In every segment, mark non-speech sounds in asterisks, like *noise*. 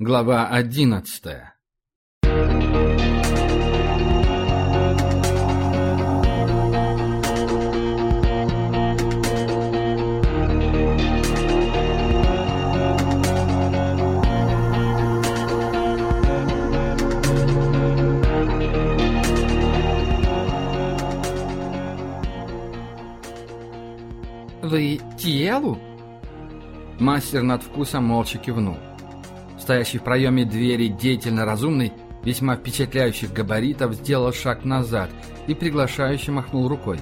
Глава одиннадцатая «Вы Тиелу?» Мастер над вкусом молча кивнул. Стоящий в проеме двери деятельно разумный, весьма впечатляющих габаритов, сделал шаг назад и приглашающе махнул рукой.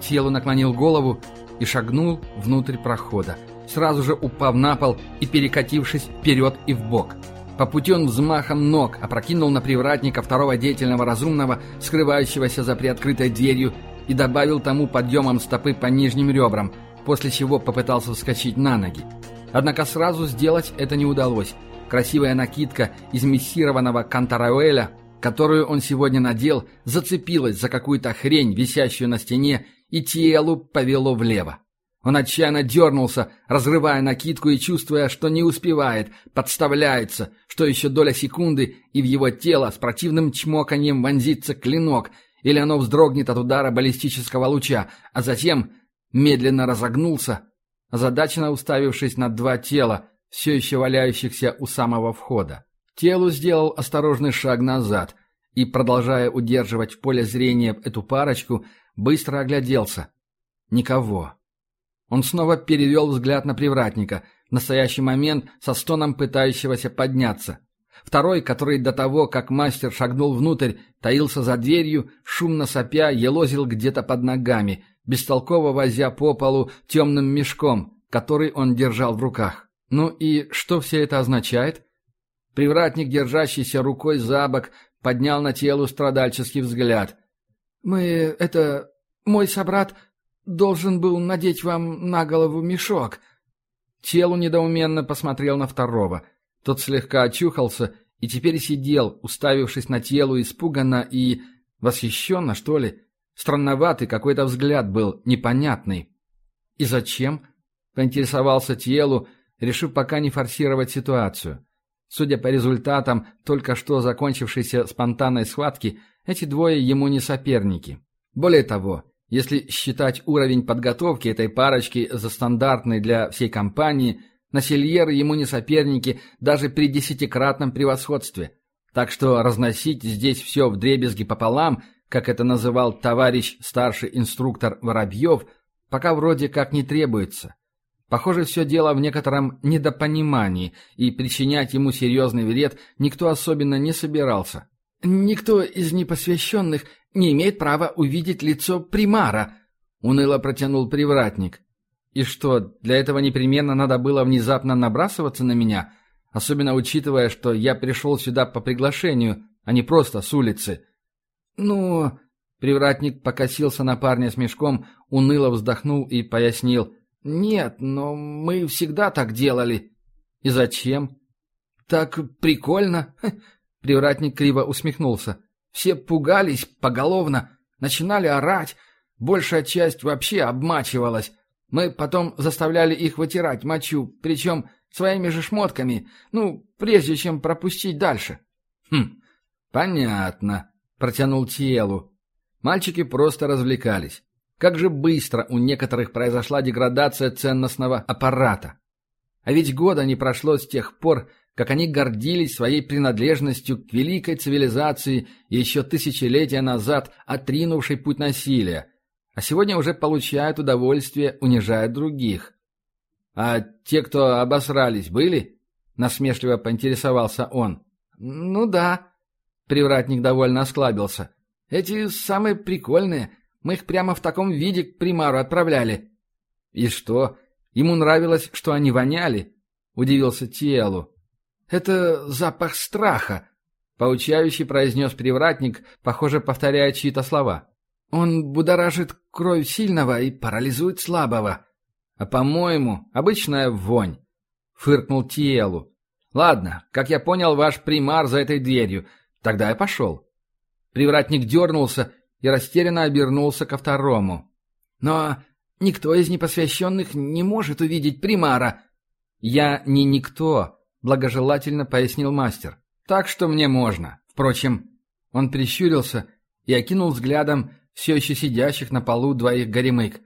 Телу наклонил голову и шагнул внутрь прохода, сразу же упав на пол и перекатившись вперед и вбок. По пути он взмахом ног опрокинул на привратника второго деятельного разумного, скрывающегося за приоткрытой дверью, и добавил тому подъемом стопы по нижним ребрам, после чего попытался вскочить на ноги. Однако сразу сделать это не удалось. Красивая накидка из мессированного кантарауэля, которую он сегодня надел, зацепилась за какую-то хрень, висящую на стене, и телу повело влево. Он отчаянно дернулся, разрывая накидку и чувствуя, что не успевает, подставляется, что еще доля секунды, и в его тело с противным чмоканьем вонзится клинок, или оно вздрогнет от удара баллистического луча, а затем медленно разогнулся, озадаченно уставившись на два тела, все еще валяющихся у самого входа. Телу сделал осторожный шаг назад и, продолжая удерживать в поле зрения эту парочку, быстро огляделся. Никого. Он снова перевел взгляд на привратника, в настоящий момент со стоном пытающегося подняться. Второй, который до того, как мастер шагнул внутрь, таился за дверью, шумно сопя, елозил где-то под ногами, бестолково возя по полу темным мешком, который он держал в руках. Ну и что все это означает? Привратник, держащийся рукой за бок, поднял на телу страдальческий взгляд. «Мы... это... мой собрат должен был надеть вам на голову мешок». Телу недоуменно посмотрел на второго — тот слегка очухался и теперь сидел, уставившись на телу испуганно и... восхищенно, что ли? Странноватый какой-то взгляд был, непонятный. «И зачем?» — поинтересовался телу, решив пока не форсировать ситуацию. Судя по результатам только что закончившейся спонтанной схватки, эти двое ему не соперники. Более того, если считать уровень подготовки этой парочки за стандартный для всей компании – Насильеры ему не соперники даже при десятикратном превосходстве. Так что разносить здесь все в дребезги пополам, как это называл товарищ старший инструктор Воробьев, пока вроде как не требуется. Похоже, все дело в некотором недопонимании, и причинять ему серьезный вред никто особенно не собирался. «Никто из непосвященных не имеет права увидеть лицо примара», — уныло протянул привратник. И что, для этого непременно надо было внезапно набрасываться на меня, особенно учитывая, что я пришел сюда по приглашению, а не просто с улицы? Ну, привратник покосился на парня с мешком, уныло вздохнул и пояснил. Нет, но мы всегда так делали. И зачем? Так прикольно. *laughs* Привратник криво усмехнулся. Все пугались поголовно, начинали орать. Большая часть вообще обмачивалась. Мы потом заставляли их вытирать мочу, причем своими же шмотками, ну, прежде чем пропустить дальше. Хм, понятно, протянул Тиелу. Мальчики просто развлекались. Как же быстро у некоторых произошла деградация ценностного аппарата. А ведь года не прошло с тех пор, как они гордились своей принадлежностью к великой цивилизации еще тысячелетия назад отринувшей путь насилия, а сегодня уже получают удовольствие, унижая других. «А те, кто обосрались, были?» — насмешливо поинтересовался он. «Ну да», — привратник довольно осклабился. «Эти самые прикольные. Мы их прямо в таком виде к примару отправляли». «И что? Ему нравилось, что они воняли?» — удивился Тиэлу. «Это запах страха», — поучающий произнес привратник, похоже, повторяя чьи-то слова. Он будоражит кровь сильного и парализует слабого. А, по-моему, обычная вонь. Фыркнул Тиелу. Ладно, как я понял, ваш примар за этой дверью. Тогда я пошел. Привратник дернулся и растерянно обернулся ко второму. Но никто из непосвященных не может увидеть примара. Я не никто, благожелательно пояснил мастер. «Так что мне можно. Впрочем...» Он прищурился и окинул взглядом все еще сидящих на полу двоих горемык.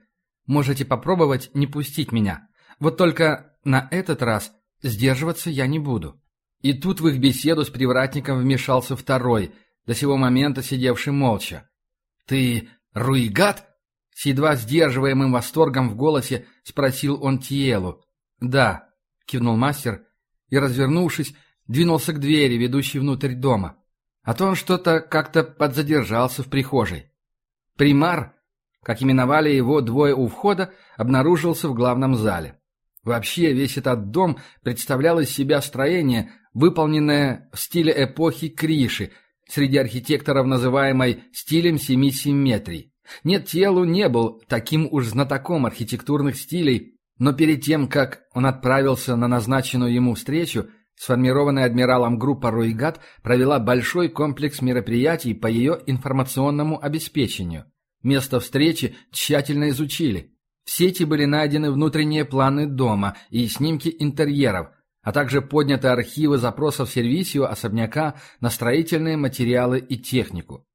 «Можете попробовать не пустить меня. Вот только на этот раз сдерживаться я не буду». И тут в их беседу с привратником вмешался второй, до сего момента сидевший молча. «Ты Руигат?» С едва сдерживаемым восторгом в голосе спросил он Тиелу. «Да», — кивнул мастер и, развернувшись, двинулся к двери, ведущей внутрь дома. А то он что-то как-то подзадержался в прихожей. Примар, как именовали его двое у входа, обнаружился в главном зале. Вообще весь этот дом представлял из себя строение, выполненное в стиле эпохи Криши, среди архитекторов называемой стилем семи симметрий. Нет, Телу не был таким уж знатоком архитектурных стилей, но перед тем, как он отправился на назначенную ему встречу, сформированная адмиралом группа «Руигат» провела большой комплекс мероприятий по ее информационному обеспечению. Место встречи тщательно изучили. В сети были найдены внутренние планы дома и снимки интерьеров, а также подняты архивы запросов сервисию особняка на строительные материалы и технику.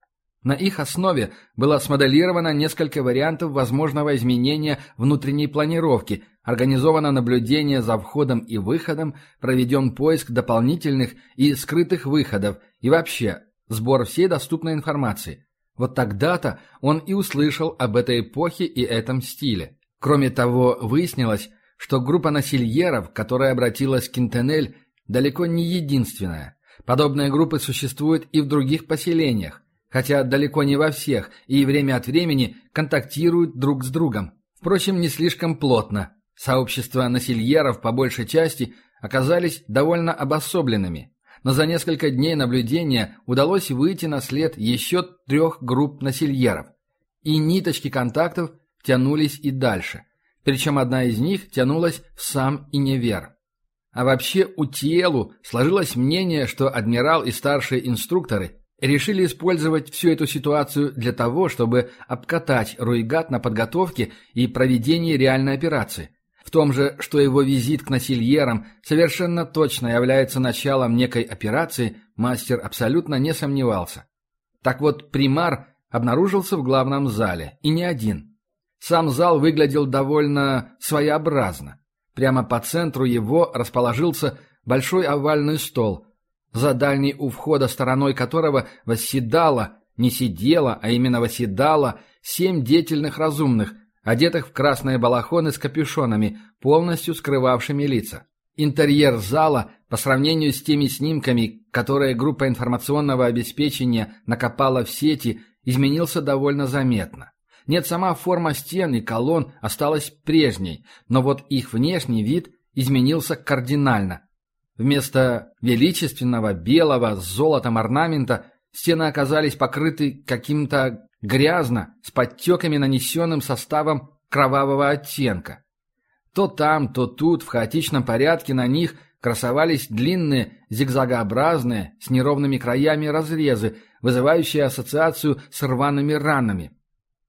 На их основе было смоделировано несколько вариантов возможного изменения внутренней планировки, организовано наблюдение за входом и выходом, проведен поиск дополнительных и скрытых выходов и вообще сбор всей доступной информации. Вот тогда-то он и услышал об этой эпохе и этом стиле. Кроме того, выяснилось, что группа насильеров, которая обратилась к Кинтенель, далеко не единственная. Подобные группы существуют и в других поселениях, хотя далеко не во всех, и время от времени контактируют друг с другом. Впрочем, не слишком плотно. Сообщества насильеров по большей части оказались довольно обособленными. Но за несколько дней наблюдения удалось выйти на след еще трех групп насильеров. И ниточки контактов тянулись и дальше. Причем одна из них тянулась в сам Иневер. А вообще у Тиелу сложилось мнение, что адмирал и старшие инструкторы решили использовать всю эту ситуацию для того, чтобы обкатать Руигат на подготовке и проведении реальной операции. В том же, что его визит к насильерам совершенно точно является началом некой операции, мастер абсолютно не сомневался. Так вот, примар обнаружился в главном зале, и не один. Сам зал выглядел довольно своеобразно. Прямо по центру его расположился большой овальный стол, за дальней у входа стороной которого восседало, не сидела, а именно восседало, семь деятельных разумных, одетых в красные балахоны с капюшонами, полностью скрывавшими лица. Интерьер зала, по сравнению с теми снимками, которые группа информационного обеспечения накопала в сети, изменился довольно заметно. Нет, сама форма стен и колонн осталась прежней, но вот их внешний вид изменился кардинально. Вместо величественного белого с золотом орнамента стены оказались покрыты каким-то грязно, с подтеками, нанесенным составом кровавого оттенка. То там, то тут, в хаотичном порядке на них красовались длинные, зигзагообразные, с неровными краями разрезы, вызывающие ассоциацию с рваными ранами.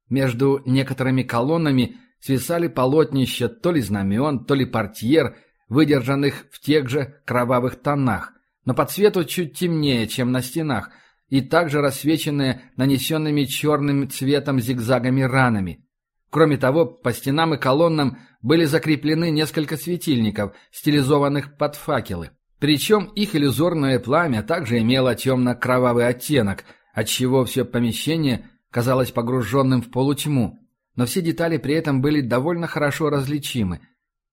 Между некоторыми колоннами свисали полотнища то ли знамен, то ли портьер, выдержанных в тех же кровавых тонах, но по цвету чуть темнее, чем на стенах, и также рассвеченные нанесенными черным цветом зигзагами ранами. Кроме того, по стенам и колоннам были закреплены несколько светильников, стилизованных под факелы. Причем их иллюзорное пламя также имело темно-кровавый оттенок, отчего все помещение казалось погруженным в полутьму, но все детали при этом были довольно хорошо различимы.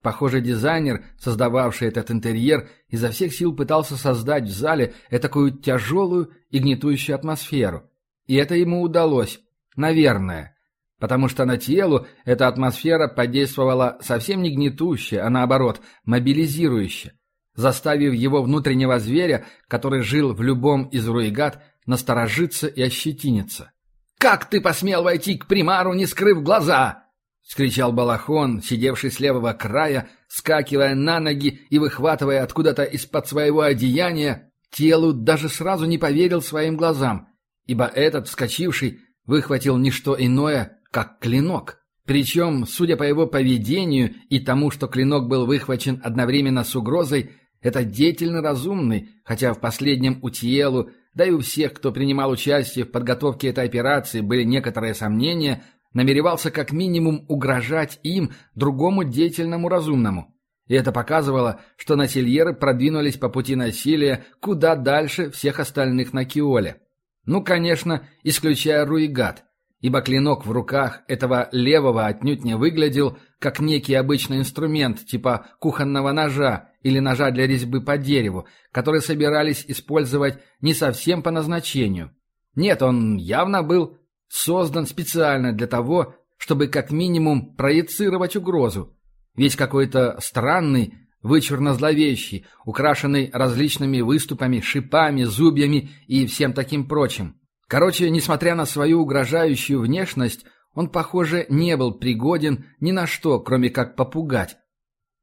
Похоже, дизайнер, создававший этот интерьер, изо всех сил пытался создать в зале такую тяжелую и гнетущую атмосферу. И это ему удалось. Наверное. Потому что на телу эта атмосфера подействовала совсем не гнетуще, а наоборот, мобилизирующе, заставив его внутреннего зверя, который жил в любом из руигат, насторожиться и ощетиниться. «Как ты посмел войти к примару, не скрыв глаза?» — скричал Балахон, сидевший с левого края, скакивая на ноги и выхватывая откуда-то из-под своего одеяния. Телу даже сразу не поверил своим глазам, ибо этот, вскочивший, выхватил не что иное, как клинок. Причем, судя по его поведению и тому, что клинок был выхвачен одновременно с угрозой, Это деятельно разумный, хотя в последнем у Тиелу, да и у всех, кто принимал участие в подготовке этой операции, были некоторые сомнения, намеревался как минимум угрожать им, другому деятельному разумному. И это показывало, что насильеры продвинулись по пути насилия куда дальше всех остальных на Киоле. Ну, конечно, исключая Руигат, ибо клинок в руках этого левого отнюдь не выглядел как некий обычный инструмент типа кухонного ножа или ножа для резьбы по дереву, который собирались использовать не совсем по назначению. Нет, он явно был создан специально для того, чтобы как минимум проецировать угрозу. Весь какой-то странный, вычурно-зловещий, украшенный различными выступами, шипами, зубьями и всем таким прочим. Короче, несмотря на свою угрожающую внешность, он, похоже, не был пригоден ни на что, кроме как попугать.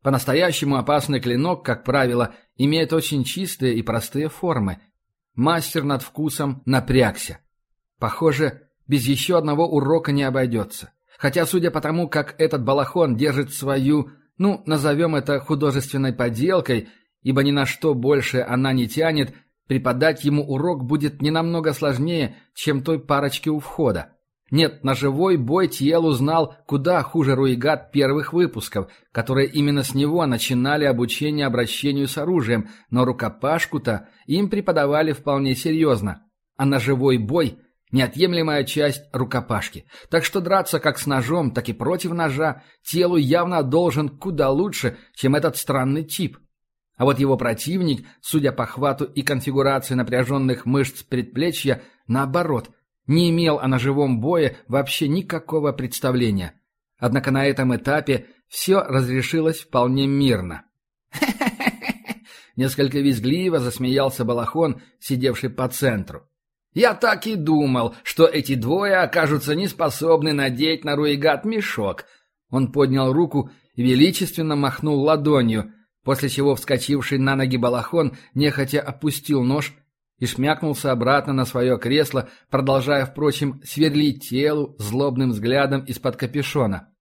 По-настоящему опасный клинок, как правило, имеет очень чистые и простые формы. Мастер над вкусом напрягся. Похоже, без еще одного урока не обойдется. Хотя, судя по тому, как этот балахон держит свою, ну, назовем это художественной поделкой, ибо ни на что больше она не тянет, преподать ему урок будет не намного сложнее, чем той парочке у входа. Нет, на живой бой Тиел узнал куда хуже Руигат первых выпусков, которые именно с него начинали обучение обращению с оружием, но рукопашку-то им преподавали вполне серьезно. А на живой бой – неотъемлемая часть рукопашки. Так что драться как с ножом, так и против ножа телу явно должен куда лучше, чем этот странный тип. А вот его противник, судя по хвату и конфигурации напряженных мышц предплечья, наоборот – не имел о ножевом бое вообще никакого представления. Однако на этом этапе все разрешилось вполне мирно. *laughs* Несколько визгливо засмеялся Балахон, сидевший по центру. «Я так и думал, что эти двое окажутся неспособны надеть на Руигат мешок». Он поднял руку и величественно махнул ладонью, после чего вскочивший на ноги Балахон нехотя опустил нож и шмякнулся обратно на свое кресло, продолжая, впрочем, сверлить телу злобным взглядом из-под капюшона.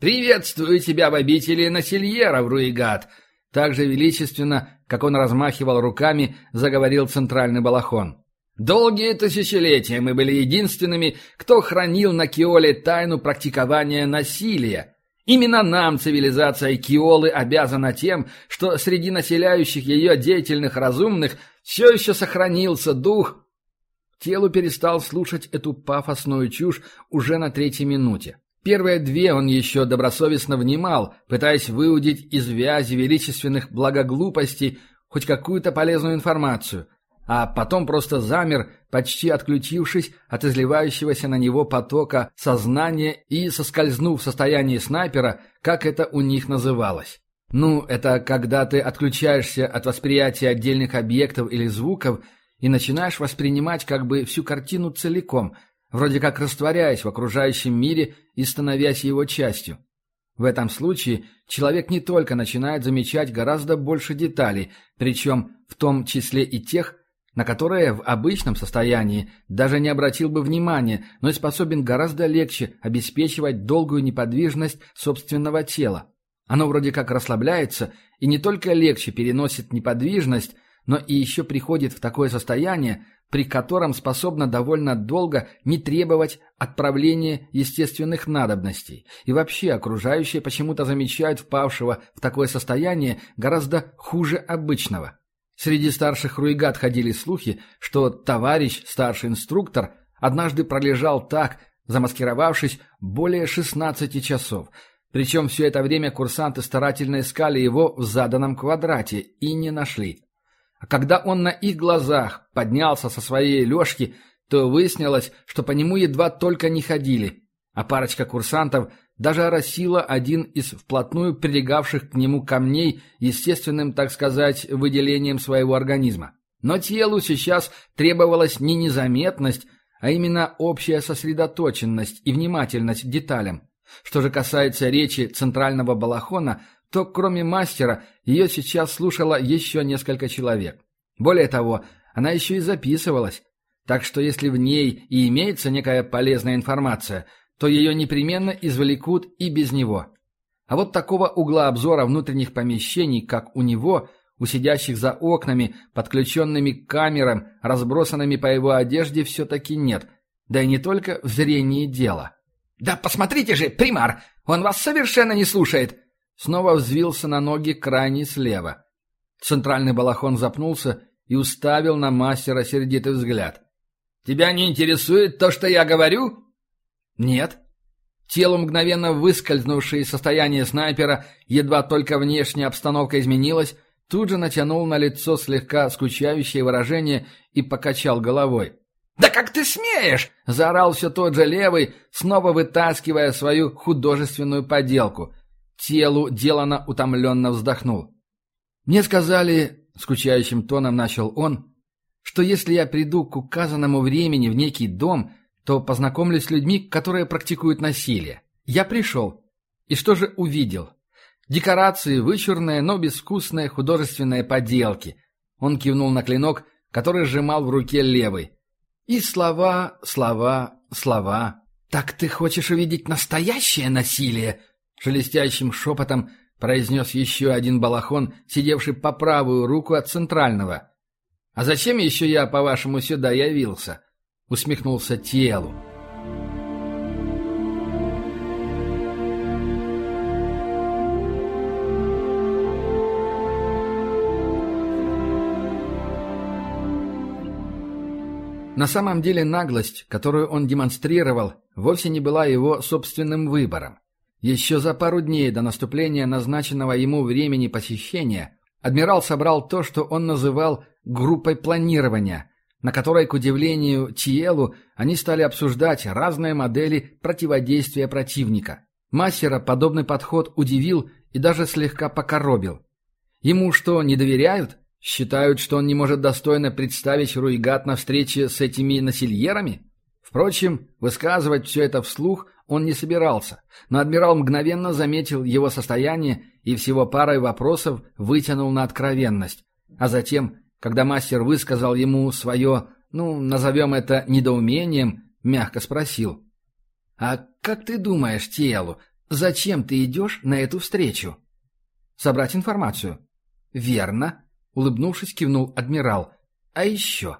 «Приветствую тебя в обители Насильера, Руигат!» Так же величественно, как он размахивал руками, заговорил центральный балахон. «Долгие тысячелетия мы были единственными, кто хранил на Киоле тайну практикования насилия. Именно нам цивилизация Киолы обязана тем, что среди населяющих ее деятельных разумных все еще сохранился дух. Телу перестал слушать эту пафосную чушь уже на третьей минуте. Первые две он еще добросовестно внимал, пытаясь выудить из вязи величественных благоглупостей хоть какую-то полезную информацию, а потом просто замер, почти отключившись от изливающегося на него потока сознания и соскользнув в состоянии снайпера, как это у них называлось. Ну, это когда ты отключаешься от восприятия отдельных объектов или звуков и начинаешь воспринимать как бы всю картину целиком, вроде как растворяясь в окружающем мире и становясь его частью. В этом случае человек не только начинает замечать гораздо больше деталей, причем в том числе и тех, на которые в обычном состоянии даже не обратил бы внимания, но способен гораздо легче обеспечивать долгую неподвижность собственного тела. Оно вроде как расслабляется и не только легче переносит неподвижность, но и еще приходит в такое состояние, при котором способно довольно долго не требовать отправления естественных надобностей. И вообще окружающие почему-то замечают впавшего в такое состояние гораздо хуже обычного. Среди старших руигат ходили слухи, что товарищ, старший инструктор, однажды пролежал так, замаскировавшись, более 16 часов – причем все это время курсанты старательно искали его в заданном квадрате и не нашли. А когда он на их глазах поднялся со своей лёжки, то выяснилось, что по нему едва только не ходили, а парочка курсантов даже оросила один из вплотную прилегавших к нему камней естественным, так сказать, выделением своего организма. Но телу сейчас требовалась не незаметность, а именно общая сосредоточенность и внимательность к деталям. Что же касается речи центрального балахона, то кроме мастера ее сейчас слушало еще несколько человек. Более того, она еще и записывалась. Так что если в ней и имеется некая полезная информация, то ее непременно извлекут и без него. А вот такого угла обзора внутренних помещений, как у него, У сидящих за окнами, подключенными к камерам, разбросанными по его одежде, все-таки нет. Да и не только в зрении дела. «Да посмотрите же, примар! Он вас совершенно не слушает!» Снова взвился на ноги крайний слева. Центральный балахон запнулся и уставил на мастера сердитый взгляд. «Тебя не интересует то, что я говорю?» «Нет». Тело, мгновенно выскользнувшее из состояния снайпера, едва только внешняя обстановка изменилась, тут же натянул на лицо слегка скучающее выражение и покачал головой. «Да как ты смеешь!» — заорал все тот же левый, снова вытаскивая свою художественную поделку. Телу делано утомленно вздохнул. «Мне сказали...» — скучающим тоном начал он, что если я приду к указанному времени в некий дом, то познакомлюсь с людьми, которые практикуют насилие. Я пришел. И что же увидел? Декорации вычурные, но безвкусные художественные поделки. Он кивнул на клинок, который сжимал в руке левый. И слова, слова, слова. «Так ты хочешь увидеть настоящее насилие?» Шелестящим шепотом произнес еще один балахон, сидевший по правую руку от центрального. «А зачем еще я, по-вашему, сюда явился?» Усмехнулся телу. На самом деле наглость, которую он демонстрировал, вовсе не была его собственным выбором. Еще за пару дней до наступления назначенного ему времени посещения адмирал собрал то, что он называл «группой планирования», на которой, к удивлению Тиелу, они стали обсуждать разные модели противодействия противника. Мастера подобный подход удивил и даже слегка покоробил. Ему что, не доверяют? Считают, что он не может достойно представить Руигат на встрече с этими насильерами? Впрочем, высказывать все это вслух он не собирался, но адмирал мгновенно заметил его состояние и всего парой вопросов вытянул на откровенность. А затем, когда мастер высказал ему свое, ну, назовем это недоумением, мягко спросил. «А как ты думаешь, Тиэлу, зачем ты идешь на эту встречу?» «Собрать информацию». «Верно», Улыбнувшись, кивнул адмирал. «А еще?»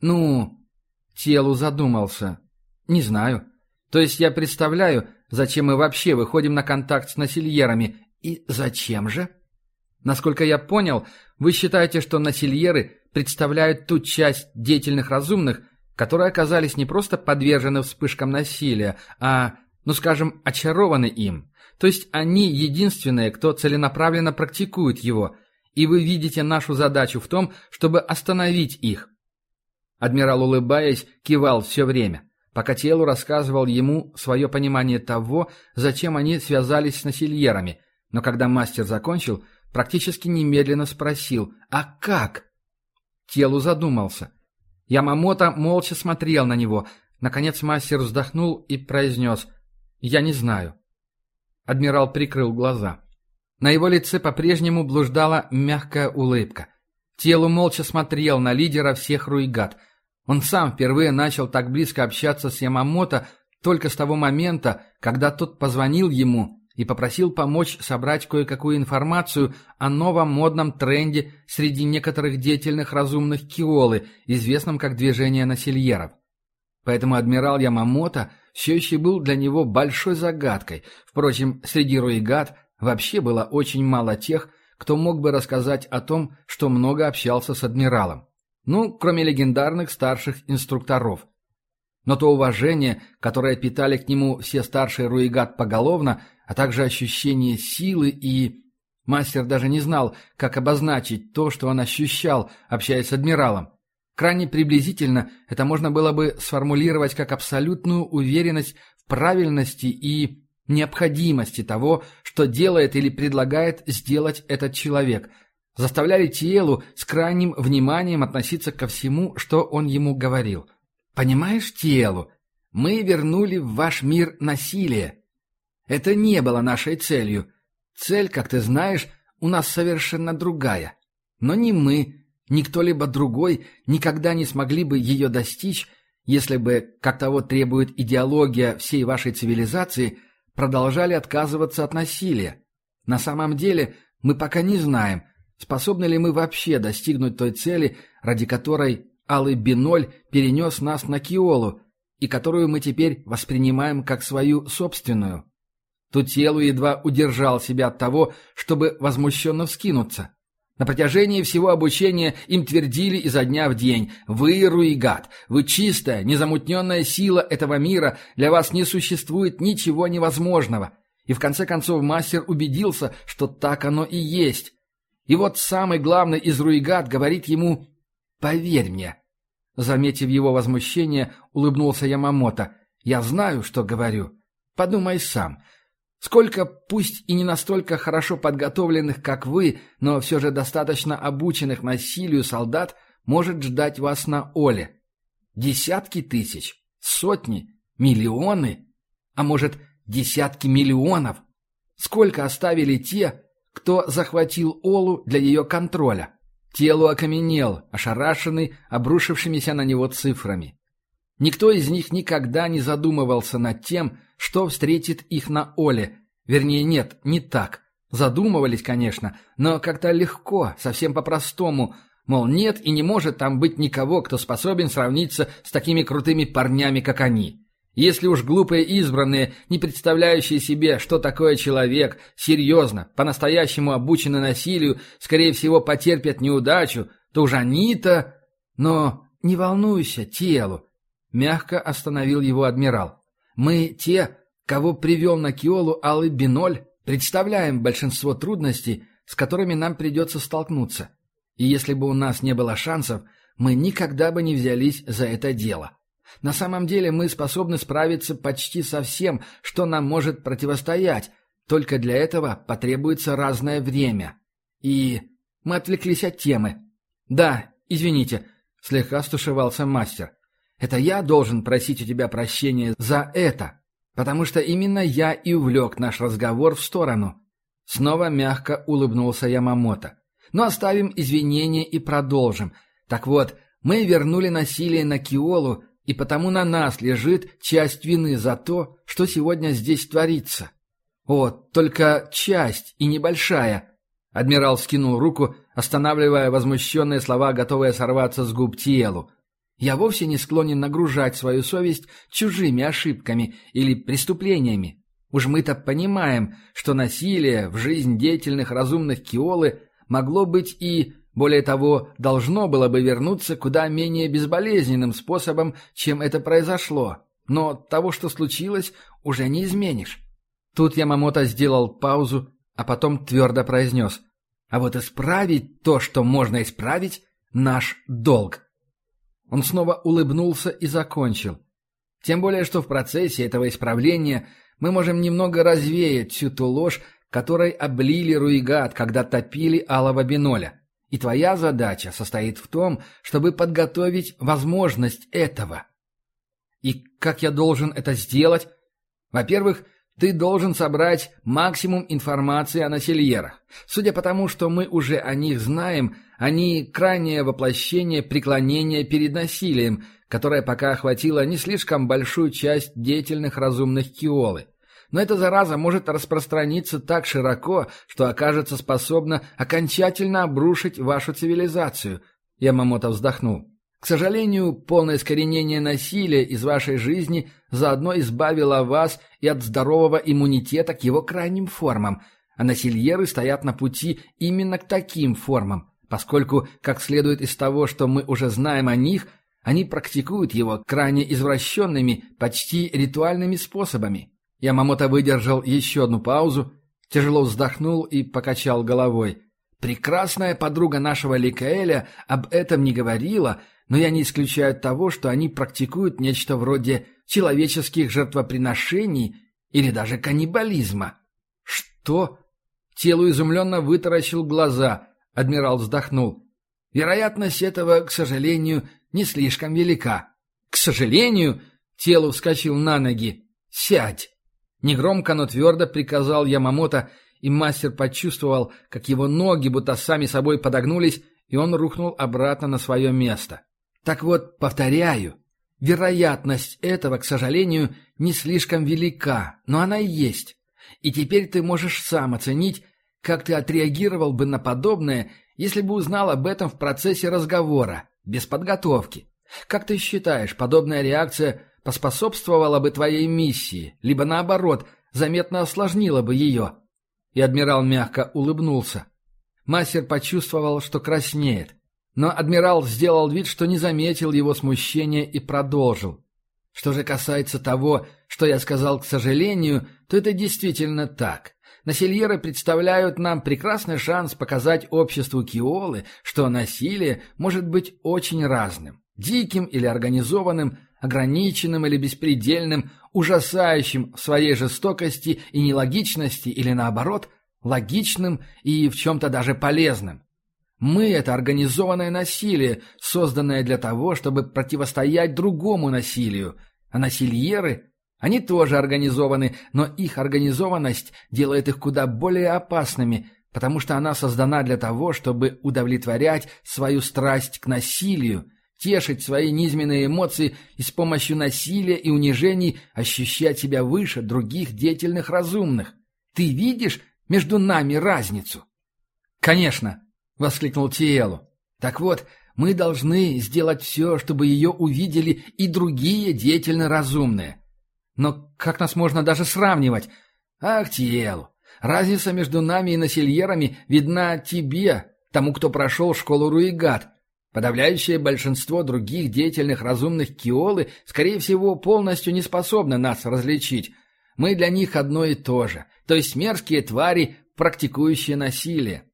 «Ну...» Телу задумался. «Не знаю. То есть я представляю, зачем мы вообще выходим на контакт с насильерами. И зачем же?» «Насколько я понял, вы считаете, что насильеры представляют ту часть деятельных разумных, которые оказались не просто подвержены вспышкам насилия, а, ну скажем, очарованы им. То есть они единственные, кто целенаправленно практикует его, и вы видите нашу задачу в том, чтобы остановить их». Адмирал, улыбаясь, кивал все время, пока Телу рассказывал ему свое понимание того, зачем они связались с насильерами, но когда мастер закончил, практически немедленно спросил «А как?». Телу задумался. Ямамото молча смотрел на него. Наконец мастер вздохнул и произнес «Я не знаю». Адмирал прикрыл глаза. На его лице по-прежнему блуждала мягкая улыбка. Телу молча смотрел на лидера всех руигат. Он сам впервые начал так близко общаться с Ямамото только с того момента, когда тот позвонил ему и попросил помочь собрать кое-какую информацию о новом модном тренде среди некоторых деятельных разумных киолы, известном как движение насильеров. Поэтому адмирал Ямамото все еще был для него большой загадкой. Впрочем, среди руигат – Вообще было очень мало тех, кто мог бы рассказать о том, что много общался с адмиралом. Ну, кроме легендарных старших инструкторов. Но то уважение, которое питали к нему все старшие руигат поголовно, а также ощущение силы и... Мастер даже не знал, как обозначить то, что он ощущал, общаясь с адмиралом. Крайне приблизительно это можно было бы сформулировать как абсолютную уверенность в правильности и необходимости того, что делает или предлагает сделать этот человек, заставляли Тиелу с крайним вниманием относиться ко всему, что он ему говорил. «Понимаешь, Тиелу, мы вернули в ваш мир насилие. Это не было нашей целью. Цель, как ты знаешь, у нас совершенно другая. Но ни мы, ни кто-либо другой никогда не смогли бы ее достичь, если бы, как того требует идеология всей вашей цивилизации – продолжали отказываться от насилия. На самом деле мы пока не знаем, способны ли мы вообще достигнуть той цели, ради которой Алый Биноль перенес нас на Киолу, и которую мы теперь воспринимаем как свою собственную. Тут телу едва удержал себя от того, чтобы возмущенно вскинуться. На протяжении всего обучения им твердили изо дня в день «Вы, Руигат, вы чистая, незамутненная сила этого мира, для вас не существует ничего невозможного». И в конце концов мастер убедился, что так оно и есть. И вот самый главный из Руигат говорит ему «Поверь мне». Заметив его возмущение, улыбнулся Ямамото. «Я знаю, что говорю. Подумай сам. Сколько, пусть и не настолько хорошо подготовленных, как вы, но все же достаточно обученных насилию солдат может ждать вас на Оле? Десятки тысяч? Сотни? Миллионы? А может, десятки миллионов? Сколько оставили те, кто захватил Олу для ее контроля? Телу окаменел, ошарашенный обрушившимися на него цифрами. Никто из них никогда не задумывался над тем, что встретит их на Оле. Вернее, нет, не так. Задумывались, конечно, но как-то легко, совсем по-простому. Мол, нет и не может там быть никого, кто способен сравниться с такими крутыми парнями, как они. Если уж глупые избранные, не представляющие себе, что такое человек, серьезно, по-настоящему обучены насилию, скорее всего, потерпят неудачу, то уж они-то... Но не волнуйся, телу. Мягко остановил его адмирал. Мы те, кого привел на Киолу Алый Биноль, представляем большинство трудностей, с которыми нам придется столкнуться. И если бы у нас не было шансов, мы никогда бы не взялись за это дело. На самом деле мы способны справиться почти со всем, что нам может противостоять, только для этого потребуется разное время. И мы отвлеклись от темы. Да, извините, слегка стушевался мастер. Это я должен просить у тебя прощения за это, потому что именно я и увлек наш разговор в сторону. Снова мягко улыбнулся Ямамото. Но оставим извинения и продолжим. Так вот, мы вернули насилие на Киолу, и потому на нас лежит часть вины за то, что сегодня здесь творится. О, только часть и небольшая. Адмирал скинул руку, останавливая возмущенные слова, готовые сорваться с губ Тиелу. Я вовсе не склонен нагружать свою совесть чужими ошибками или преступлениями. Уж мы-то понимаем, что насилие в жизнь деятельных разумных Киолы могло быть и, более того, должно было бы вернуться куда менее безболезненным способом, чем это произошло. Но того, что случилось, уже не изменишь. Тут Ямамото сделал паузу, а потом твердо произнес. А вот исправить то, что можно исправить, наш долг. Он снова улыбнулся и закончил. Тем более, что в процессе этого исправления мы можем немного развеять всю ту ложь, которой облили Руигат, когда топили алого биноля. И твоя задача состоит в том, чтобы подготовить возможность этого. И как я должен это сделать? Во-первых, ты должен собрать максимум информации о насельерах. Судя по тому, что мы уже о них знаем, они крайнее воплощение преклонения перед насилием, которое пока охватило не слишком большую часть деятельных разумных киолы. Но эта зараза может распространиться так широко, что окажется способна окончательно обрушить вашу цивилизацию. Ямамото вздохнул. К сожалению, полное искоренение насилия из вашей жизни заодно избавило вас и от здорового иммунитета к его крайним формам, а насильеры стоят на пути именно к таким формам, поскольку, как следует из того, что мы уже знаем о них, они практикуют его крайне извращенными, почти ритуальными способами. Ямамото выдержал еще одну паузу, тяжело вздохнул и покачал головой. «Прекрасная подруга нашего Ликаэля об этом не говорила», но я не исключаю того, что они практикуют нечто вроде человеческих жертвоприношений или даже каннибализма. Что? Телу изумленно вытаращил глаза. Адмирал вздохнул. Вероятность этого, к сожалению, не слишком велика. К сожалению, телу вскочил на ноги. Сядь. Негромко, но твердо приказал Ямамото, и мастер почувствовал, как его ноги будто сами собой подогнулись, и он рухнул обратно на свое место. Так вот, повторяю, вероятность этого, к сожалению, не слишком велика, но она и есть. И теперь ты можешь сам оценить, как ты отреагировал бы на подобное, если бы узнал об этом в процессе разговора, без подготовки. Как ты считаешь, подобная реакция поспособствовала бы твоей миссии, либо наоборот, заметно осложнила бы ее?» И адмирал мягко улыбнулся. Мастер почувствовал, что краснеет. Но адмирал сделал вид, что не заметил его смущения и продолжил. Что же касается того, что я сказал, к сожалению, то это действительно так. Насильеры представляют нам прекрасный шанс показать обществу Киолы, что насилие может быть очень разным. Диким или организованным, ограниченным или беспредельным, ужасающим в своей жестокости и нелогичности или наоборот, логичным и в чем-то даже полезным. Мы — это организованное насилие, созданное для того, чтобы противостоять другому насилию, а насильеры они тоже организованы, но их организованность делает их куда более опасными, потому что она создана для того, чтобы удовлетворять свою страсть к насилию, тешить свои низменные эмоции и с помощью насилия и унижений ощущать себя выше других деятельных разумных. Ты видишь между нами разницу? «Конечно!» — воскликнул Тиэлу. «Так вот, мы должны сделать все, чтобы ее увидели и другие деятельно разумные». Но как нас можно даже сравнивать? Ах, Тиел, разница между нами и насильерами видна тебе, тому, кто прошел школу Руигат. Подавляющее большинство других деятельных разумных киолы, скорее всего, полностью не способны нас различить. Мы для них одно и то же, то есть мерзкие твари, практикующие насилие.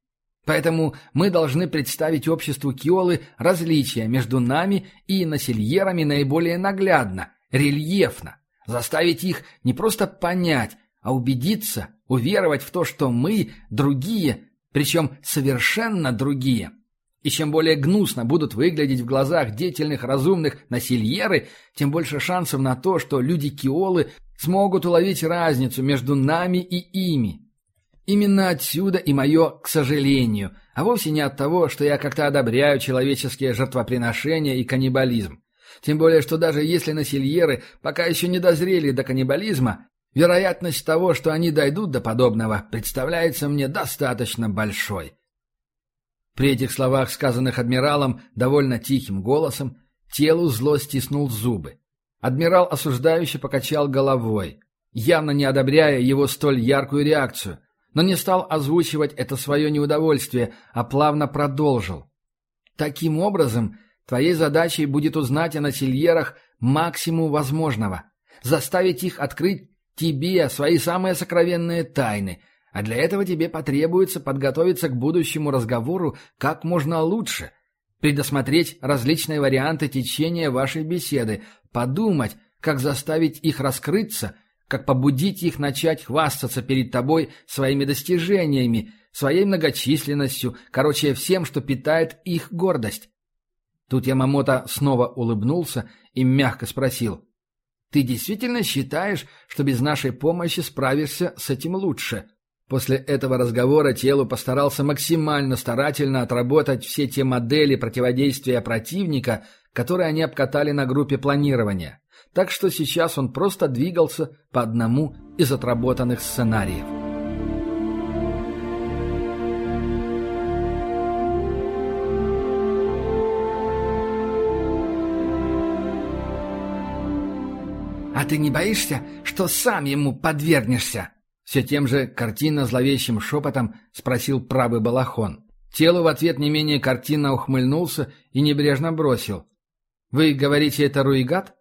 Поэтому мы должны представить обществу Киолы различия между нами и насильерами наиболее наглядно, рельефно. Заставить их не просто понять, а убедиться, уверовать в то, что мы другие, причем совершенно другие. И чем более гнусно будут выглядеть в глазах деятельных разумных насильеры, тем больше шансов на то, что люди-киолы смогут уловить разницу между нами и ими. Именно отсюда и мое «к сожалению», а вовсе не от того, что я как-то одобряю человеческие жертвоприношения и каннибализм. Тем более, что даже если насильеры пока еще не дозрели до каннибализма, вероятность того, что они дойдут до подобного, представляется мне достаточно большой. При этих словах, сказанных адмиралом довольно тихим голосом, телу зло стиснул зубы. Адмирал осуждающе покачал головой, явно не одобряя его столь яркую реакцию, но не стал озвучивать это свое неудовольствие, а плавно продолжил. Таким образом, Твоей задачей будет узнать о насильерах максимум возможного, заставить их открыть тебе свои самые сокровенные тайны, а для этого тебе потребуется подготовиться к будущему разговору как можно лучше, предусмотреть различные варианты течения вашей беседы, подумать, как заставить их раскрыться, как побудить их начать хвастаться перед тобой своими достижениями, своей многочисленностью, короче, всем, что питает их гордость. Тут Ямамото снова улыбнулся и мягко спросил. «Ты действительно считаешь, что без нашей помощи справишься с этим лучше?» После этого разговора телу постарался максимально старательно отработать все те модели противодействия противника, которые они обкатали на группе планирования. Так что сейчас он просто двигался по одному из отработанных сценариев. «А ты не боишься, что сам ему подвергнешься?» Все тем же картина зловещим шепотом спросил правый балахон. Тело в ответ не менее картинно ухмыльнулся и небрежно бросил. «Вы говорите, это Руигат?»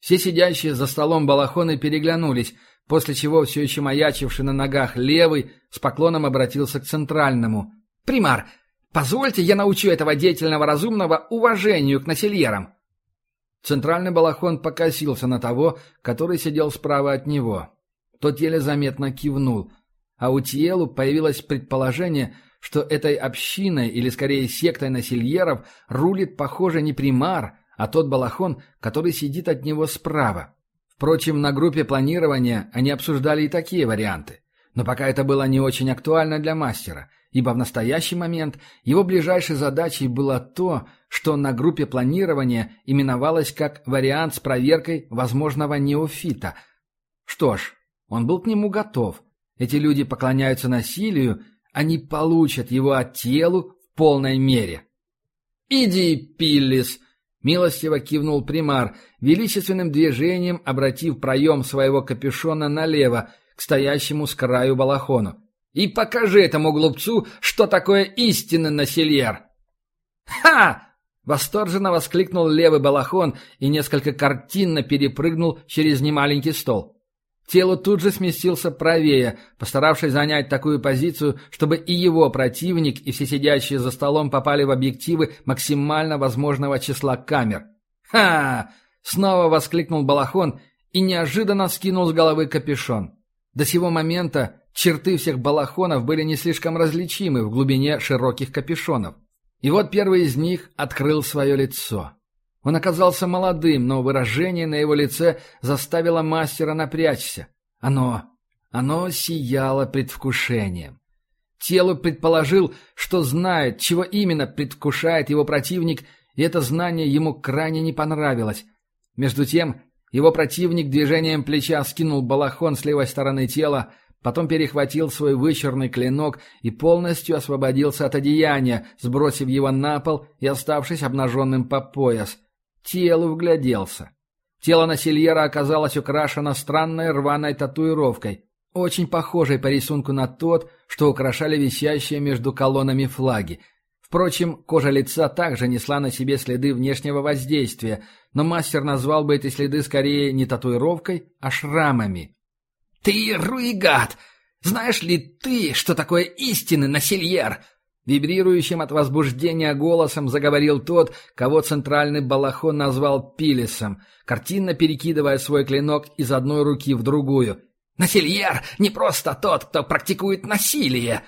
Все сидящие за столом балахоны переглянулись, после чего все еще маячивший на ногах левый с поклоном обратился к центральному. «Примар, позвольте я научу этого деятельного разумного уважению к насильерам». Центральный балахон покосился на того, который сидел справа от него. Тот еле заметно кивнул. А у Тиелу появилось предположение, что этой общиной, или скорее сектой насильеров, рулит, похоже, не примар, а тот балахон, который сидит от него справа. Впрочем, на группе планирования они обсуждали и такие варианты. Но пока это было не очень актуально для мастера, ибо в настоящий момент его ближайшей задачей было то, что на группе планирования именовалось как вариант с проверкой возможного неофита. Что ж, он был к нему готов. Эти люди поклоняются насилию, они получат его от телу в полной мере. «Иди, Пиллис!» — милостиво кивнул примар, величественным движением обратив проем своего капюшона налево, к стоящему с краю балахону. «И покажи этому глупцу, что такое истинный насильер!» «Ха!» — восторженно воскликнул левый балахон и несколько картинно перепрыгнул через немаленький стол. Тело тут же сместился правее, постаравшись занять такую позицию, чтобы и его противник, и все сидящие за столом попали в объективы максимально возможного числа камер. «Ха!» — снова воскликнул Балахон и неожиданно скинул с головы капюшон. До сего момента черты всех балахонов были не слишком различимы в глубине широких капюшонов. И вот первый из них открыл свое лицо. Он оказался молодым, но выражение на его лице заставило мастера напрячься. Оно... оно сияло предвкушением. Телу предположил, что знает, чего именно предвкушает его противник, и это знание ему крайне не понравилось. Между тем, его противник движением плеча скинул балахон с левой стороны тела, потом перехватил свой вычерный клинок и полностью освободился от одеяния, сбросив его на пол и оставшись обнаженным по пояс — телу вгляделся. Тело Насильера оказалось украшено странной рваной татуировкой, очень похожей по рисунку на тот, что украшали висящие между колоннами флаги. Впрочем, кожа лица также несла на себе следы внешнего воздействия, но мастер назвал бы эти следы скорее не татуировкой, а шрамами. «Ты руигат! Знаешь ли ты, что такое истинный насильер?» Вибрирующим от возбуждения голосом заговорил тот, кого центральный балахон назвал Пилисом, картинно перекидывая свой клинок из одной руки в другую. «Насильер не просто тот, кто практикует насилие!»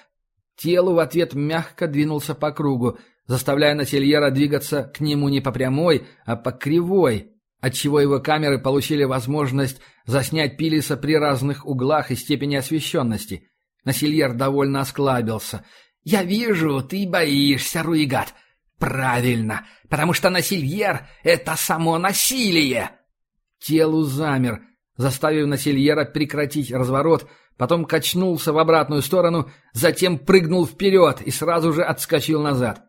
Телу в ответ мягко двинулся по кругу, заставляя Насильера двигаться к нему не по прямой, а по кривой, отчего его камеры получили возможность заснять Пилиса при разных углах и степени освещенности. Насильер довольно осклабился — «Я вижу, ты боишься, Руигат. Правильно, потому что насильер — это само насилие!» Телу замер, заставив насильера прекратить разворот, потом качнулся в обратную сторону, затем прыгнул вперед и сразу же отскочил назад.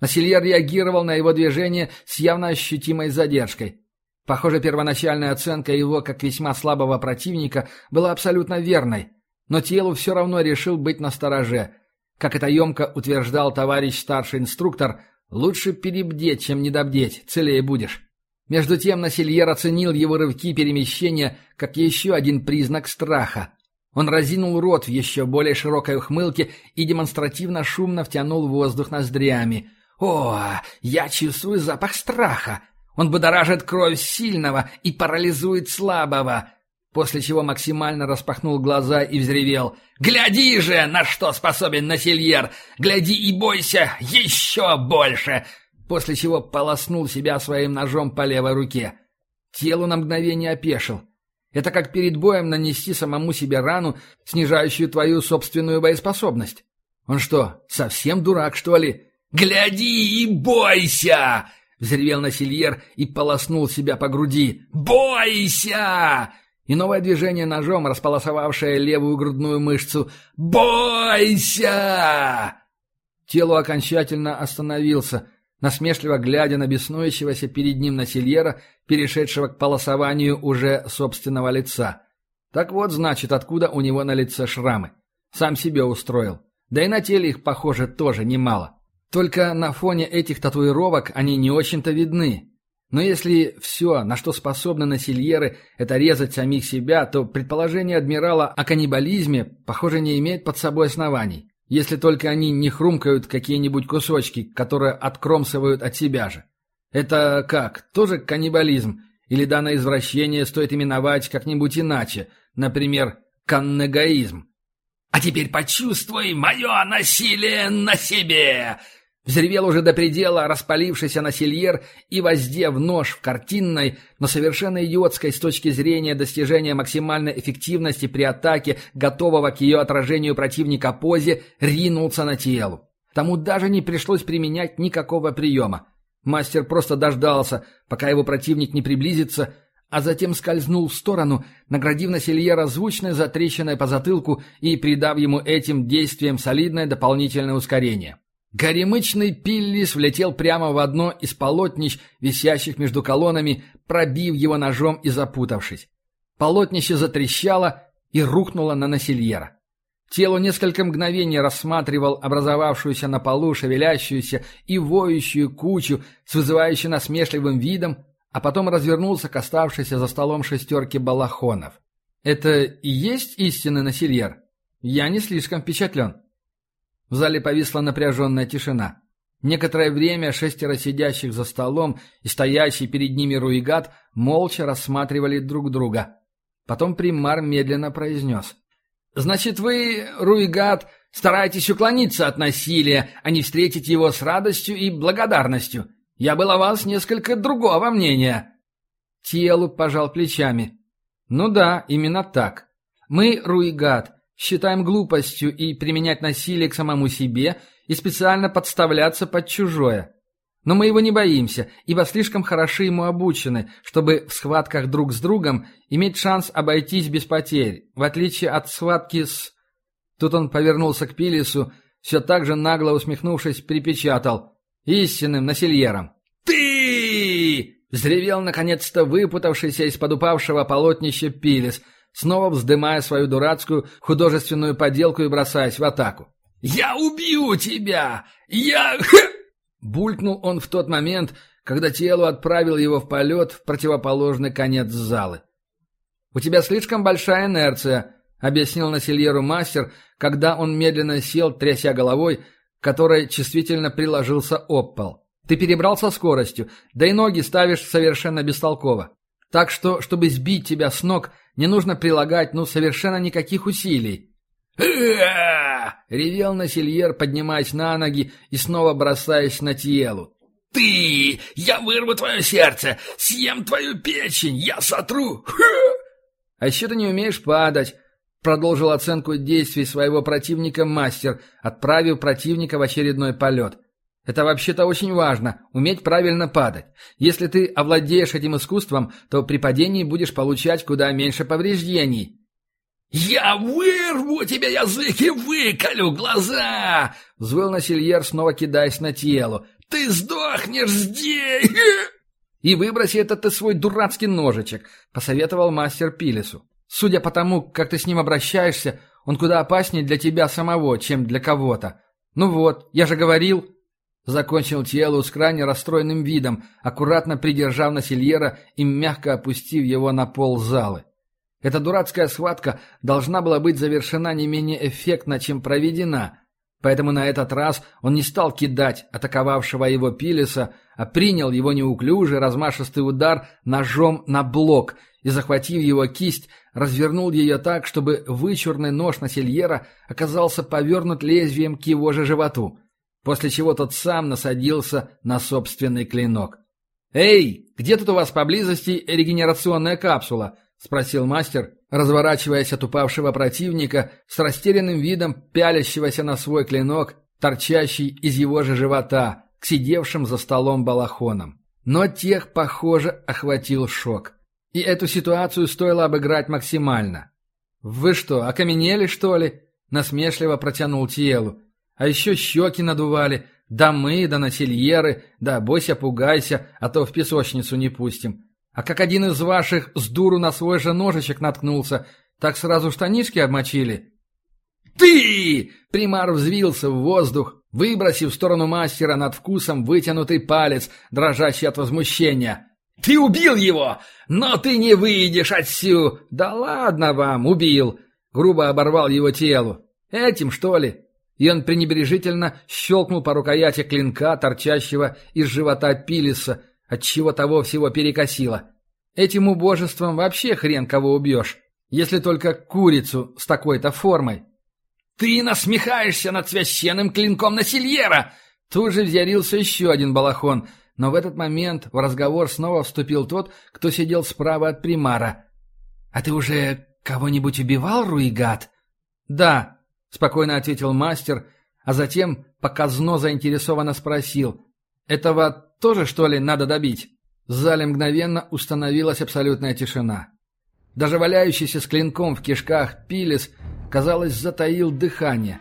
Насильер реагировал на его движение с явно ощутимой задержкой. Похоже, первоначальная оценка его как весьма слабого противника была абсолютно верной, но телу все равно решил быть настороже — как это емко утверждал товарищ старший инструктор, лучше перебдеть, чем недобдеть, целее будешь. Между тем Насильер оценил его рывки перемещения как еще один признак страха. Он разинул рот в еще более широкой ухмылке и демонстративно шумно втянул воздух ноздрями. «О, я чувствую запах страха! Он будоражит кровь сильного и парализует слабого!» После чего максимально распахнул глаза и взревел. «Гляди же, на что способен Насильер! Гляди и бойся еще больше!» После чего полоснул себя своим ножом по левой руке. Телу на мгновение опешил. Это как перед боем нанести самому себе рану, снижающую твою собственную боеспособность. Он что, совсем дурак, что ли? «Гляди и бойся!» — взревел Насильер и полоснул себя по груди. «Бойся!» И новое движение ножом, располосовавшее левую грудную мышцу. «Бойся!» Тело окончательно остановился, насмешливо глядя на беснующегося перед ним насильера, перешедшего к полосованию уже собственного лица. Так вот, значит, откуда у него на лице шрамы. Сам себе устроил. Да и на теле их, похоже, тоже немало. Только на фоне этих татуировок они не очень-то видны. Но если все, на что способны насильеры, это резать самих себя, то предположение адмирала о каннибализме, похоже, не имеет под собой оснований. Если только они не хрумкают какие-нибудь кусочки, которые откромсывают от себя же. Это как? Тоже каннибализм? Или данное извращение стоит именовать как-нибудь иначе? Например, каннегаизм? «А теперь почувствуй мое насилие на себе!» Взревел уже до предела распалившийся насильер и, воздев нож в картинной, но совершенно идиотской с точки зрения достижения максимальной эффективности при атаке, готового к ее отражению противника позе, ринулся на телу. Тому даже не пришлось применять никакого приема. Мастер просто дождался, пока его противник не приблизится, а затем скользнул в сторону, наградив Насильера звучной затрещиной по затылку и придав ему этим действием солидное дополнительное ускорение. Горемычный пиллис влетел прямо в одно из полотнищ, висящих между колоннами, пробив его ножом и запутавшись. Полотнище затрещало и рухнуло на Насильера. Тело несколько мгновений рассматривал образовавшуюся на полу шевелящуюся и воющую кучу с вызывающим насмешливым видом, а потом развернулся к оставшейся за столом шестерке балахонов. «Это и есть истинный Насильер? Я не слишком впечатлен». В зале повисла напряженная тишина. Некоторое время шестеро сидящих за столом и стоящий перед ними Руигат молча рассматривали друг друга. Потом примар медленно произнес. «Значит, вы, Руигат, стараетесь уклониться от насилия, а не встретить его с радостью и благодарностью. Я был о вас несколько другого мнения». Телу пожал плечами. «Ну да, именно так. Мы, Руигат, считаем глупостью и применять насилие к самому себе и специально подставляться под чужое. Но мы его не боимся, ибо слишком хороши ему обучены, чтобы в схватках друг с другом иметь шанс обойтись без потерь, в отличие от схватки с... Тут он повернулся к Пилису, все так же нагло усмехнувшись, припечатал истинным насильером. «Ты!» — взревел наконец-то выпутавшийся из-под упавшего полотнища Пилис — снова вздымая свою дурацкую художественную поделку и бросаясь в атаку. «Я убью тебя! Я...» *laughs* Булькнул он в тот момент, когда тело отправил его в полет в противоположный конец залы. «У тебя слишком большая инерция», — объяснил Насильеру мастер, когда он медленно сел, тряся головой, которой чувствительно приложился об пол. «Ты перебрал со скоростью, да и ноги ставишь совершенно бестолково. Так что, чтобы сбить тебя с ног, не нужно прилагать, ну, совершенно никаких усилий. ревел Насильер, поднимаясь на ноги и снова бросаясь на Тиелу. «Ты! Я вырву твое сердце! Съем твою печень! Я сотру!» «А еще ты не умеешь падать!» Продолжил оценку действий своего противника мастер, отправив противника в очередной полет. Это вообще-то очень важно – уметь правильно падать. Если ты овладеешь этим искусством, то при падении будешь получать куда меньше повреждений. «Я вырву тебе язык и выколю глаза!» – взвыл Насильер, снова кидаясь на тело. «Ты сдохнешь здесь!» «И выброси этот ты свой дурацкий ножичек», – посоветовал мастер Пилесу. «Судя по тому, как ты с ним обращаешься, он куда опаснее для тебя самого, чем для кого-то. Ну вот, я же говорил...» Закончил Тиэлу с крайне расстроенным видом, аккуратно придержав Насильера и мягко опустив его на пол залы. Эта дурацкая схватка должна была быть завершена не менее эффектно, чем проведена, поэтому на этот раз он не стал кидать атаковавшего его Пилиса, а принял его неуклюжий размашистый удар ножом на блок и, захватив его кисть, развернул ее так, чтобы вычурный нож Насильера оказался повернут лезвием к его же животу после чего тот сам насадился на собственный клинок. «Эй, где тут у вас поблизости регенерационная капсула?» — спросил мастер, разворачиваясь от упавшего противника с растерянным видом пялящегося на свой клинок, торчащий из его же живота, к сидевшим за столом балахонам. Но тех, похоже, охватил шок. И эту ситуацию стоило обыграть максимально. «Вы что, окаменели, что ли?» — насмешливо протянул Тиелу. А еще щеки надували. Да мы, да насильеры, да бойся, пугайся, а то в песочницу не пустим. А как один из ваших с дуру на свой же ножичек наткнулся, так сразу штанишки обмочили. «Ты!» — примар взвился в воздух, выбросив в сторону мастера над вкусом вытянутый палец, дрожащий от возмущения. «Ты убил его! Но ты не выйдешь отсюда!» «Да ладно вам, убил!» — грубо оборвал его телу. «Этим, что ли? И он пренебрежительно щелкнул по рукояти клинка, торчащего из живота Пилиса, отчего того всего перекосило. Этим убожеством вообще хрен кого убьешь, если только курицу с такой-то формой. «Ты насмехаешься над священным клинком Насильера!» Тут же взъярился еще один балахон, но в этот момент в разговор снова вступил тот, кто сидел справа от примара. «А ты уже кого-нибудь убивал, Руигат?» «Да», спокойно ответил мастер, а затем показно заинтересованно спросил. «Этого тоже, что ли, надо добить?» В зале мгновенно установилась абсолютная тишина. Даже валяющийся с клинком в кишках Пилис, казалось, затаил дыхание,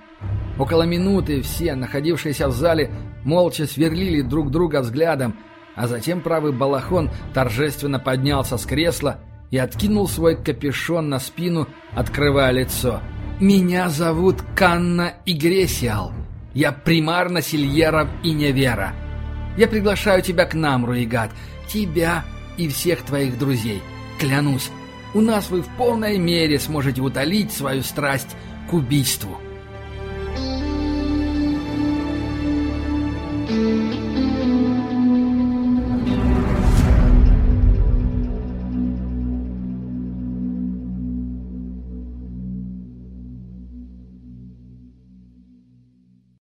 Около минуты все, находившиеся в зале, молча сверлили друг друга взглядом, а затем правый балахон торжественно поднялся с кресла и откинул свой капюшон на спину, открывая лицо. «Меня зовут Канна Игресиал. Я примарно Сильеров и Невера. Я приглашаю тебя к нам, Руигат, тебя и всех твоих друзей. Клянусь, у нас вы в полной мере сможете утолить свою страсть к убийству».